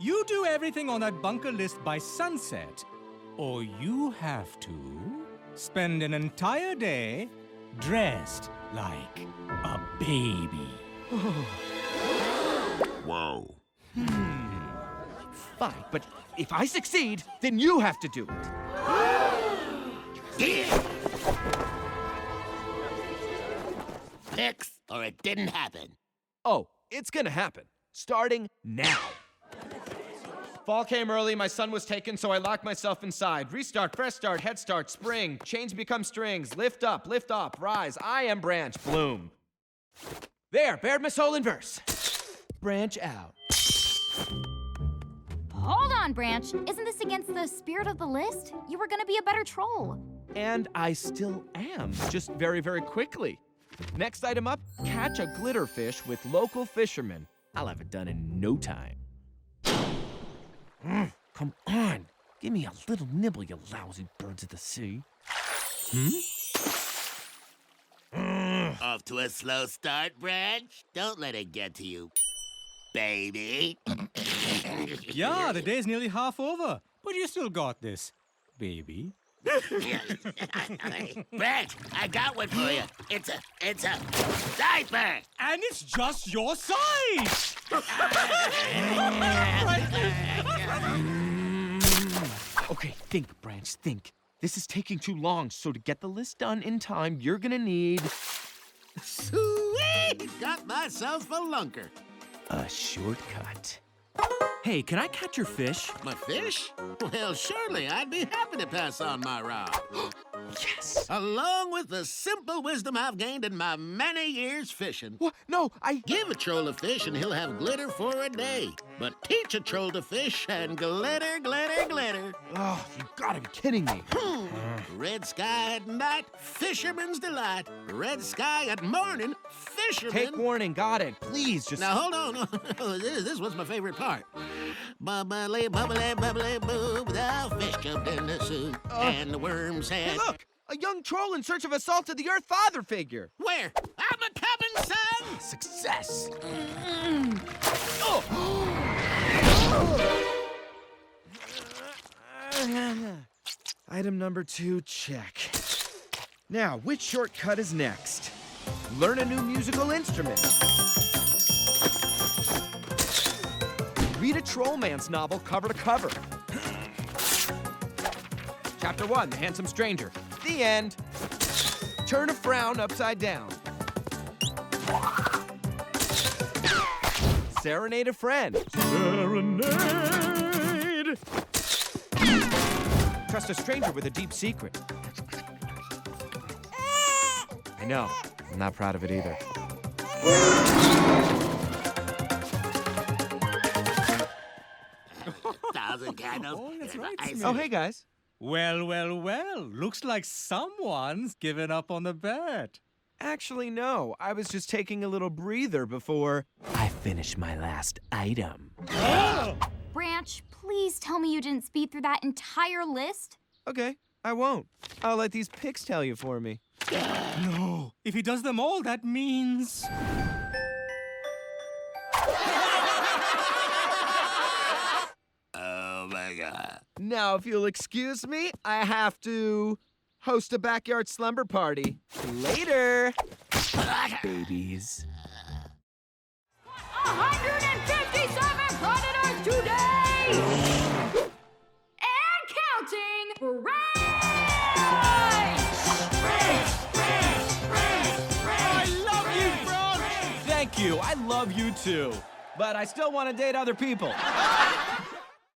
You do everything on that bunker list by sunset, or you have to spend an entire day dressed like a baby. Wow. Hmm. Fine, but if I succeed, then you have to do it. Fix or it didn't happen. Oh, it's gonna happen. Starting now. Fall came early, my son was taken, so I locked myself inside. Restart, fresh start, head start, spring. Chains become strings. Lift up, lift up, rise. I am branch, bloom. There, bared my soul in verse. Branch out. Hold on, Branch. Isn't this against the spirit of the list? You were gonna be a better troll. And I still am, just very, very quickly. Next item up catch a glitterfish with local fishermen. I'll have it done in no time. Mm, come on, give me a little nibble, you lousy birds of the sea. Hmm? Off to a slow start, Branch. Don't let it get to you, baby. Yeah, the day's nearly half over, but you still got this, baby. Branch, I got one for you. It's a, it's a diaper. And it's just your size! Okay, think, Branch, think. This is taking too long, so to get the list done in time, you're gonna need Sweet! Got myself a lunker. a shortcut. Hey, can I catch your fish? My fish? Well, surely I'd be happy to pass on my rod. Yes. Along with the simple wisdom I've gained in my many years fishing. What? No, I. Give a troll a fish and he'll have glitter for a day. But teach a troll to fish and glitter, glitter, glitter. Oh, you gotta be kidding me. Hmm. Red sky at night, fisherman's delight. Red sky at morning, fisherman. Take warning, got it. Please, just. Now hold on. this, this was my favorite part. Bubbly, bubbly, bubbly, boo. The fish jumped in the soup, and the worm said, Hey, look! A young troll in search of a salt of the earth father figure. "Where? I'm a coming, son." Success. Mm. Item number two, check. Now, which shortcut is next? Learn a new musical instrument. Read a Trollman's novel cover to cover. Chapter one, The Handsome Stranger. The end. Turn a frown upside down. Serenade a friend. Serenade. Trust a stranger with a deep secret. I know. I'm not proud of it either. Thousand candles. Oh, that's right, my. Oh, hey guys. Well, well, well. Looks like someone's given up on the bet. Actually, no. I was just taking a little breather before I finish my last item. Branch, please tell me you didn't speed through that entire list. Okay, I won't. I'll let these pics tell you for me. No. If he does them all, that means. Now, if you'll excuse me, I have to host a backyard slumber party. Later, babies. 157 predators today! And counting! I love you, bro! Thank you. I love you too. But I still want to date other people.